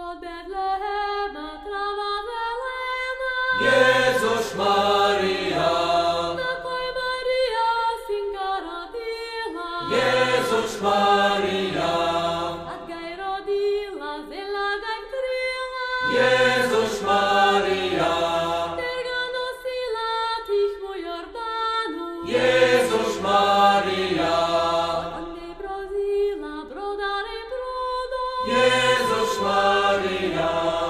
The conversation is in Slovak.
Od Betlehema trava zelena, Jezus Maria, takoj Maria synka rodila. Jezus Maria, Ad gaj rodila, zela gaj vtrila. Jezus Maria.